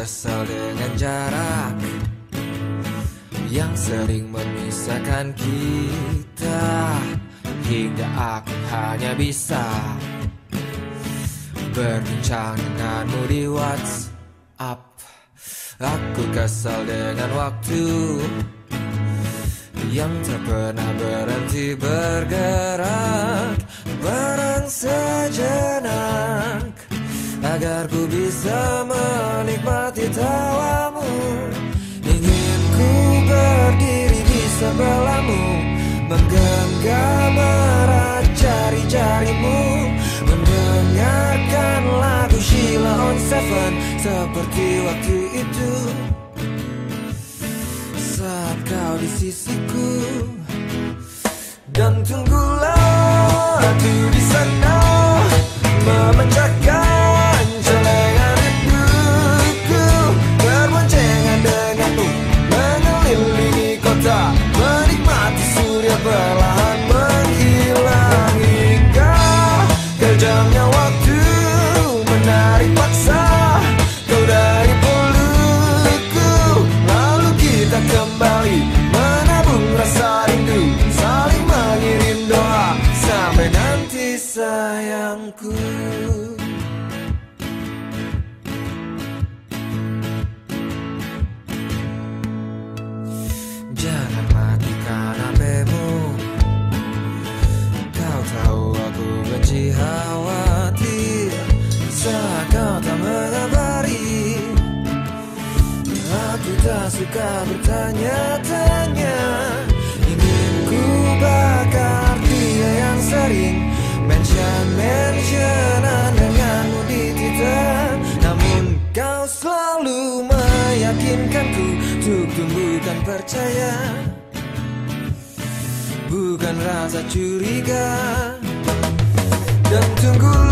kesal dengan jarak Yang sering memisahkan kita. Hingga aku hanya bisa Berbincang denganmu di WhatsApp. Aku kesal dengan waktu Yang tak pernah berhenti bergerak Agar ku bisa menikmati tawamu. Ingin ku berdiri di sebelahmu Menggenggam erat jari-jarimu Mendengarkan lagu Sheila on Seven. Seperti waktu itu. Saat kau di sisiku. Dan tunggulah aku di sana. Memecahkan Kota Menikmati surya perlahan menghilang Hingga kejamnya waktu Menarik paksa Kau dari pelukku Lalu kita kembali Menabung rasa rindu Saling mengirim doa Sampai nanti sayangku benci khawatir Saat kau tak mengabari Aku tak suka bertanya-tanya. Ingin ku bakar dia yang sering Mention-mentionan denganmu di Twitter. Namun kau selalu meyakinkanku Untuk tumbuhkan percaya. Bukan rasa curiga Dan tunggulah